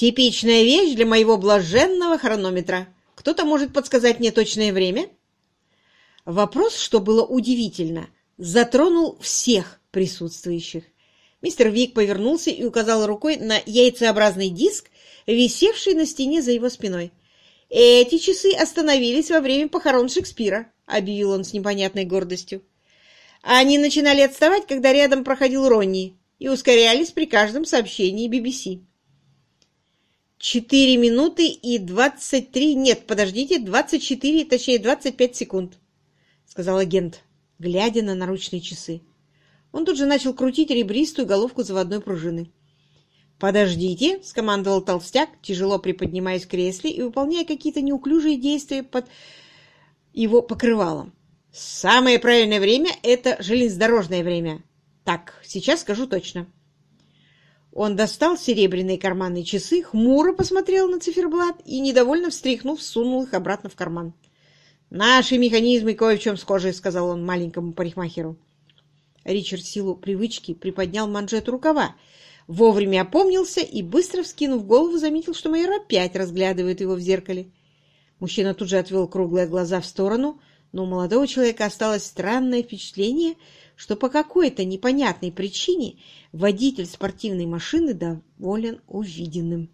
Типичная вещь для моего блаженного хронометра. Кто-то может подсказать мне точное время? Вопрос, что было удивительно, затронул всех присутствующих. Мистер Вик повернулся и указал рукой на яйцеобразный диск, висевший на стене за его спиной. «Эти часы остановились во время похорон Шекспира», — объявил он с непонятной гордостью. Они начинали отставать, когда рядом проходил Ронни, и ускорялись при каждом сообщении BBC. «Четыре минуты и двадцать три... Нет, подождите, двадцать четыре, точнее, двадцать пять секунд», — сказал агент, глядя на наручные часы. Он тут же начал крутить ребристую головку заводной пружины. «Подождите!» — скомандовал толстяк, тяжело приподнимаясь в кресле и выполняя какие-то неуклюжие действия под его покрывалом. «Самое правильное время — это железнодорожное время. Так, сейчас скажу точно». Он достал серебряные карманные часы, хмуро посмотрел на циферблат и, недовольно встряхнув, сунул их обратно в карман. «Наши механизмы кое в чем схожи», — сказал он маленькому парикмахеру. Ричард силу привычки приподнял манжету рукава, вовремя опомнился и, быстро вскинув голову, заметил, что майор опять разглядывает его в зеркале. Мужчина тут же отвел круглые глаза в сторону, но у молодого человека осталось странное впечатление, что по какой-то непонятной причине водитель спортивной машины доволен увиденным.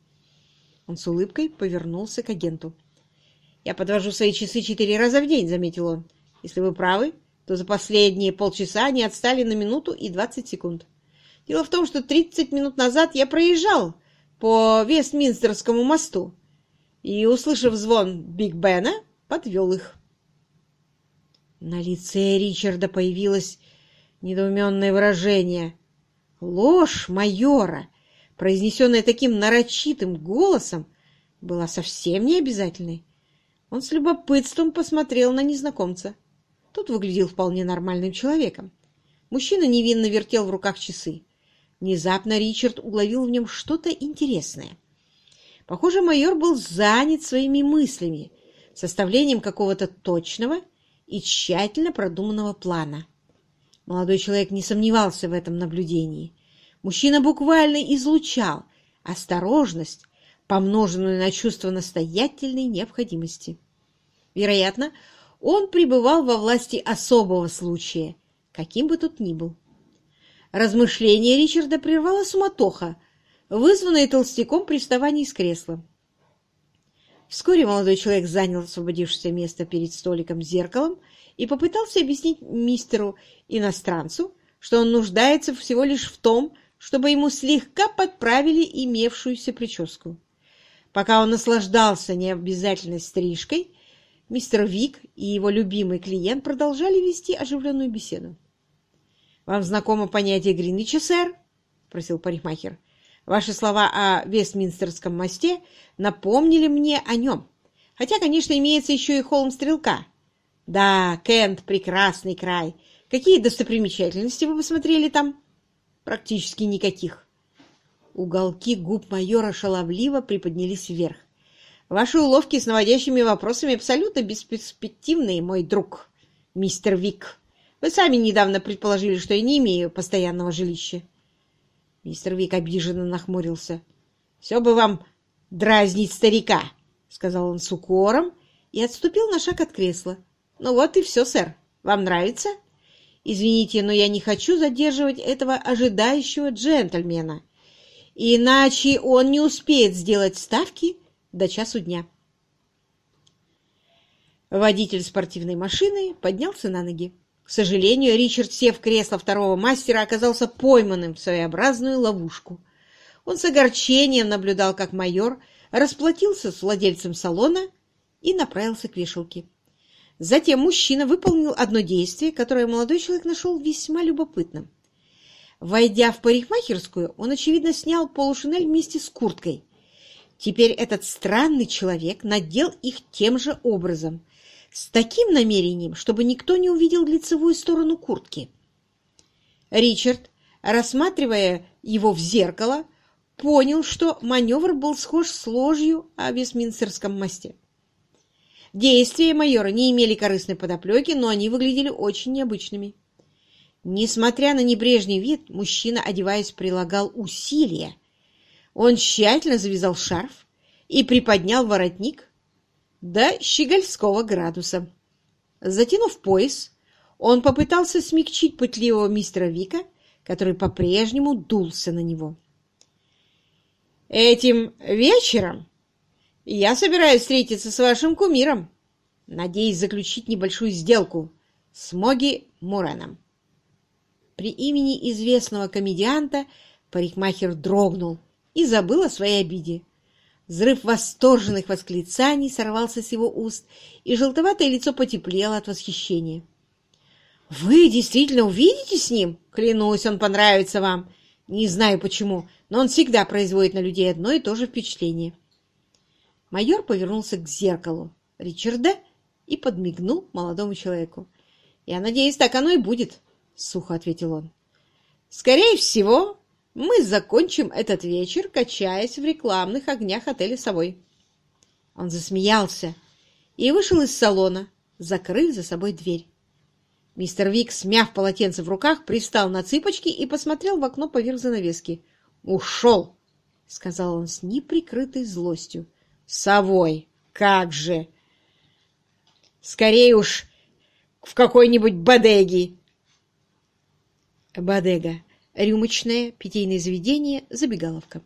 Он с улыбкой повернулся к агенту. «Я подвожу свои часы четыре раза в день», — заметил он. «Если вы правы, то за последние полчаса они отстали на минуту и двадцать секунд. Дело в том, что тридцать минут назад я проезжал по Вестминстерскому мосту и, услышав звон Биг Бена, подвел их. На лице Ричарда появилось недоуменное выражение. Ложь майора, произнесенная таким нарочитым голосом, была совсем не обязательной. Он с любопытством посмотрел на незнакомца. Тот выглядел вполне нормальным человеком. Мужчина невинно вертел в руках часы. Внезапно Ричард уловил в нем что-то интересное. Похоже, майор был занят своими мыслями, составлением какого-то точного и тщательно продуманного плана. Молодой человек не сомневался в этом наблюдении. Мужчина буквально излучал осторожность, помноженную на чувство настоятельной необходимости. Вероятно, он пребывал во власти особого случая, каким бы тут ни был. Размышление Ричарда прервала суматоха, вызванная толстяком при вставании из кресла. Вскоре молодой человек занял освободившееся место перед столиком с зеркалом и попытался объяснить мистеру-иностранцу, что он нуждается всего лишь в том, чтобы ему слегка подправили имевшуюся прическу. Пока он наслаждался необязательной стрижкой, Мистер Вик и его любимый клиент продолжали вести оживленную беседу. «Вам знакомо понятие Гринвича, сэр?» — спросил парикмахер. «Ваши слова о Вестминстерском мосте напомнили мне о нем. Хотя, конечно, имеется еще и холм Стрелка. Да, Кент — прекрасный край. Какие достопримечательности вы посмотрели там?» «Практически никаких». Уголки губ майора шаловливо приподнялись вверх. Ваши уловки с наводящими вопросами абсолютно бесперспективные, мой друг, мистер Вик. Вы сами недавно предположили, что я не имею постоянного жилища. Мистер Вик обиженно нахмурился. — Все бы вам дразнить старика, — сказал он с укором и отступил на шаг от кресла. — Ну вот и все, сэр. Вам нравится? Извините, но я не хочу задерживать этого ожидающего джентльмена. Иначе он не успеет сделать ставки до часу дня. Водитель спортивной машины поднялся на ноги. К сожалению, Ричард, сев в кресло второго мастера, оказался пойманным в своеобразную ловушку. Он с огорчением наблюдал, как майор расплатился с владельцем салона и направился к вешалке. Затем мужчина выполнил одно действие, которое молодой человек нашел весьма любопытным. Войдя в парикмахерскую, он, очевидно, снял полушинель вместе с курткой Теперь этот странный человек надел их тем же образом, с таким намерением, чтобы никто не увидел лицевую сторону куртки. Ричард, рассматривая его в зеркало, понял, что маневр был схож с ложью о Вестминстерском мосте. Действия майора не имели корыстной подоплеки, но они выглядели очень необычными. Несмотря на небрежный вид, мужчина, одеваясь, прилагал усилия, Он тщательно завязал шарф и приподнял воротник до щегольского градуса. Затянув пояс, он попытался смягчить пытливого мистера Вика, который по-прежнему дулся на него. «Этим вечером я собираюсь встретиться с вашим кумиром, надеясь заключить небольшую сделку с Моги Муреном». При имени известного комедианта парикмахер дрогнул и забыл о своей обиде. Взрыв восторженных восклицаний сорвался с его уст, и желтоватое лицо потеплело от восхищения. «Вы действительно увидите с ним? Клянусь, он понравится вам. Не знаю почему, но он всегда производит на людей одно и то же впечатление». Майор повернулся к зеркалу Ричарда и подмигнул молодому человеку. «Я надеюсь, так оно и будет», — сухо ответил он. «Скорее всего, мы закончим этот вечер, качаясь в рекламных огнях отеля «Совой». Он засмеялся и вышел из салона, закрыв за собой дверь. Мистер Вик, смяв полотенце в руках, пристал на цыпочки и посмотрел в окно поверх занавески. «Ушел!» — сказал он с неприкрытой злостью. «Совой! Как же!» «Скорее уж в какой-нибудь бодеги!» Бодега рюмочное, питейное заведение, забегаловка.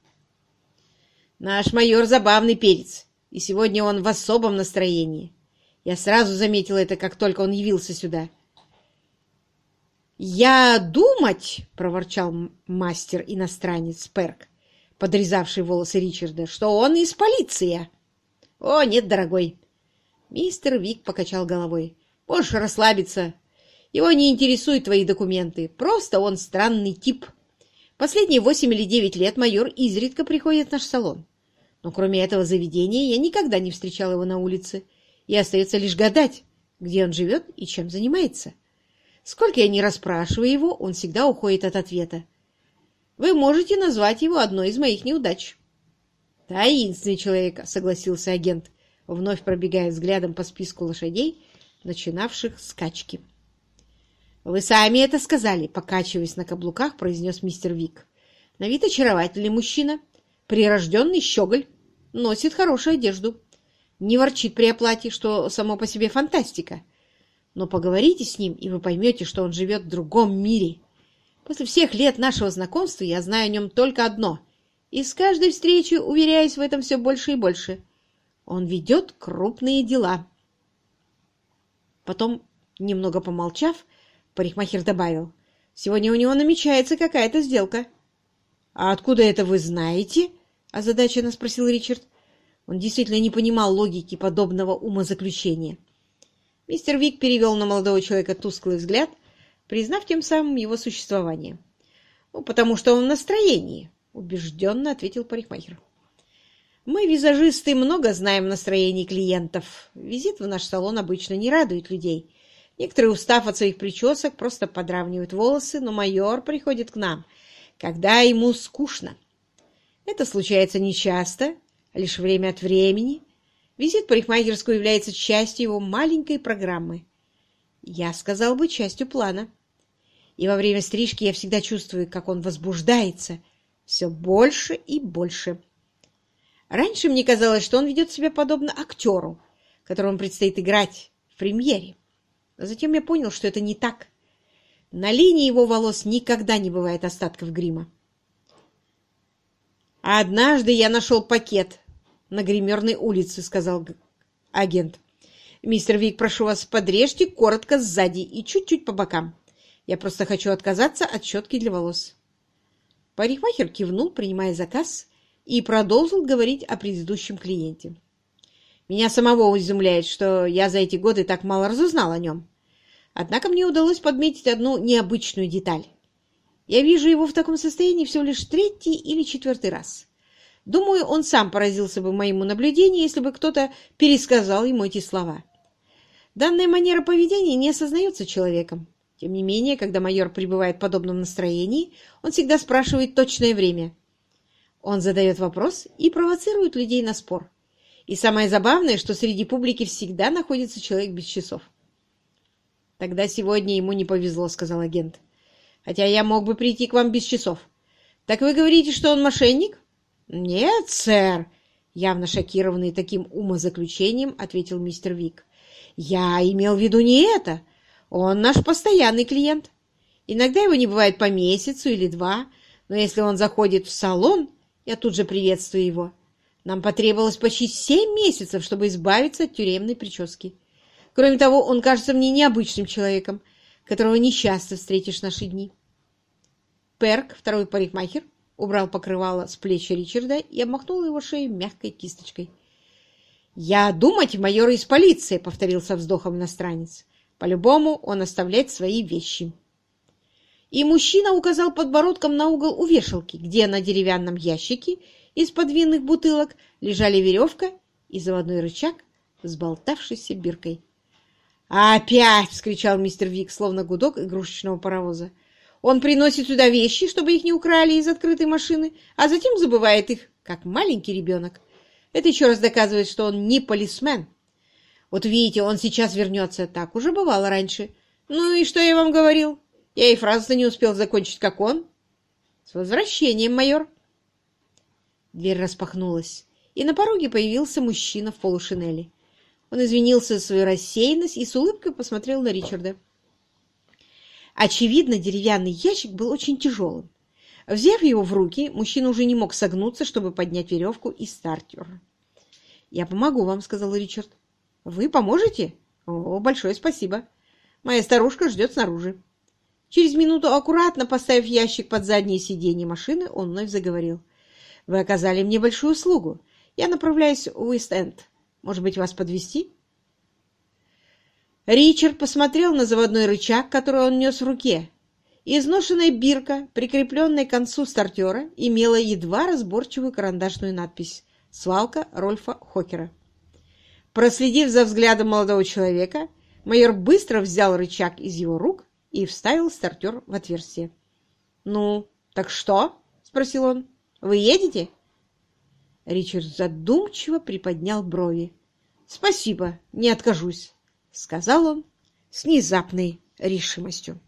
Наш майор забавный перец, и сегодня он в особом настроении. Я сразу заметила это, как только он явился сюда. «Я думать», — проворчал мастер-иностранец Перк, подрезавший волосы Ричарда, — «что он из полиции». «О, нет, дорогой». Мистер Вик покачал головой. «Можешь расслабиться. Его не интересуют твои документы. Просто он странный тип. Последние восемь или девять лет майор изредка приходит в наш салон. Но кроме этого заведения я никогда не встречал его на улице. И остается лишь гадать, где он живет и чем занимается. Сколько я не расспрашиваю его, он всегда уходит от ответа. Вы можете назвать его одной из моих неудач. Таинственный человек, согласился агент, вновь пробегая взглядом по списку лошадей, начинавших скачки. «Вы сами это сказали», — покачиваясь на каблуках, произнес мистер Вик. «На вид очаровательный мужчина, прирожденный щеголь, носит хорошую одежду, не ворчит при оплате, что само по себе фантастика. Но поговорите с ним, и вы поймете, что он живет в другом мире. После всех лет нашего знакомства я знаю о нем только одно, и с каждой встречи уверяюсь в этом все больше и больше. Он ведет крупные дела». Потом, немного помолчав, Парикмахер добавил. «Сегодня у него намечается какая-то сделка». «А откуда это вы знаете?» — озадаченно спросил Ричард. Он действительно не понимал логики подобного умозаключения. Мистер Вик перевел на молодого человека тусклый взгляд, признав тем самым его существование. «Ну, потому что он в настроении», — убежденно ответил парикмахер. «Мы, визажисты, много знаем настроений клиентов. Визит в наш салон обычно не радует людей». Некоторые, устав от своих причесок, просто подравнивают волосы, но майор приходит к нам, когда ему скучно. Это случается нечасто, лишь время от времени. Визит в парикмахерскую является частью его маленькой программы. Я сказал бы, частью плана. И во время стрижки я всегда чувствую, как он возбуждается все больше и больше. Раньше мне казалось, что он ведет себя подобно актеру, которому предстоит играть в премьере. А затем я понял, что это не так. На линии его волос никогда не бывает остатков грима. «Однажды я нашел пакет на гримерной улице», — сказал агент. «Мистер Вик, прошу вас, подрежьте коротко сзади и чуть-чуть по бокам. Я просто хочу отказаться от щетки для волос». Парикмахер кивнул, принимая заказ, и продолжил говорить о предыдущем клиенте. Меня самого изумляет, что я за эти годы так мало разузнал о нем. Однако мне удалось подметить одну необычную деталь. Я вижу его в таком состоянии всего лишь третий или четвертый раз. Думаю, он сам поразился бы моему наблюдению, если бы кто-то пересказал ему эти слова. Данная манера поведения не осознается человеком. Тем не менее, когда майор пребывает в подобном настроении, он всегда спрашивает точное время. Он задает вопрос и провоцирует людей на спор. И самое забавное, что среди публики всегда находится человек без часов. «Тогда сегодня ему не повезло», — сказал агент. «Хотя я мог бы прийти к вам без часов. Так вы говорите, что он мошенник?» «Нет, сэр», — явно шокированный таким умозаключением, ответил мистер Вик. «Я имел в виду не это. Он наш постоянный клиент. Иногда его не бывает по месяцу или два, но если он заходит в салон, я тут же приветствую его. Нам потребовалось почти семь месяцев, чтобы избавиться от тюремной прически. Кроме того, он кажется мне необычным человеком, которого нечасто встретишь в наши дни. Перк, второй парикмахер, убрал покрывало с плечи Ричарда и обмахнул его шею мягкой кисточкой. «Я думать, майор из полиции», — повторил со вздохом иностранец. «По-любому он оставляет свои вещи». И мужчина указал подбородком на угол у вешалки, где на деревянном ящике из-под винных бутылок лежали веревка и заводной рычаг с болтавшейся биркой. «Опять!» — вскричал мистер Вик, словно гудок игрушечного паровоза. Он приносит сюда вещи, чтобы их не украли из открытой машины, а затем забывает их, как маленький ребенок. Это еще раз доказывает, что он не полисмен. Вот видите, он сейчас вернется. Так уже бывало раньше. Ну и что я вам говорил? Я и фразу не успел закончить, как он. С возвращением, майор. Дверь распахнулась, и на пороге появился мужчина в полушинели. Он извинился за свою рассеянность и с улыбкой посмотрел на Ричарда. Очевидно, деревянный ящик был очень тяжелым. Взяв его в руки, мужчина уже не мог согнуться, чтобы поднять веревку и стартер. «Я помогу вам», — сказал Ричард. «Вы поможете?» «О, большое спасибо. Моя старушка ждет снаружи». Через минуту, аккуратно поставив ящик под заднее сиденье машины, он вновь заговорил. «Вы оказали мне большую услугу. Я направляюсь в Уист-Энд. Может быть, вас подвести? Ричард посмотрел на заводной рычаг, который он нес в руке. Изношенная бирка, прикрепленная к концу стартера, имела едва разборчивую карандашную надпись «Свалка Рольфа Хокера». Проследив за взглядом молодого человека, майор быстро взял рычаг из его рук и вставил стартер в отверстие. «Ну, так что?» — спросил он. «Вы едете?» Ричард задумчиво приподнял брови. «Спасибо, не откажусь». — сказал он с внезапной решимостью.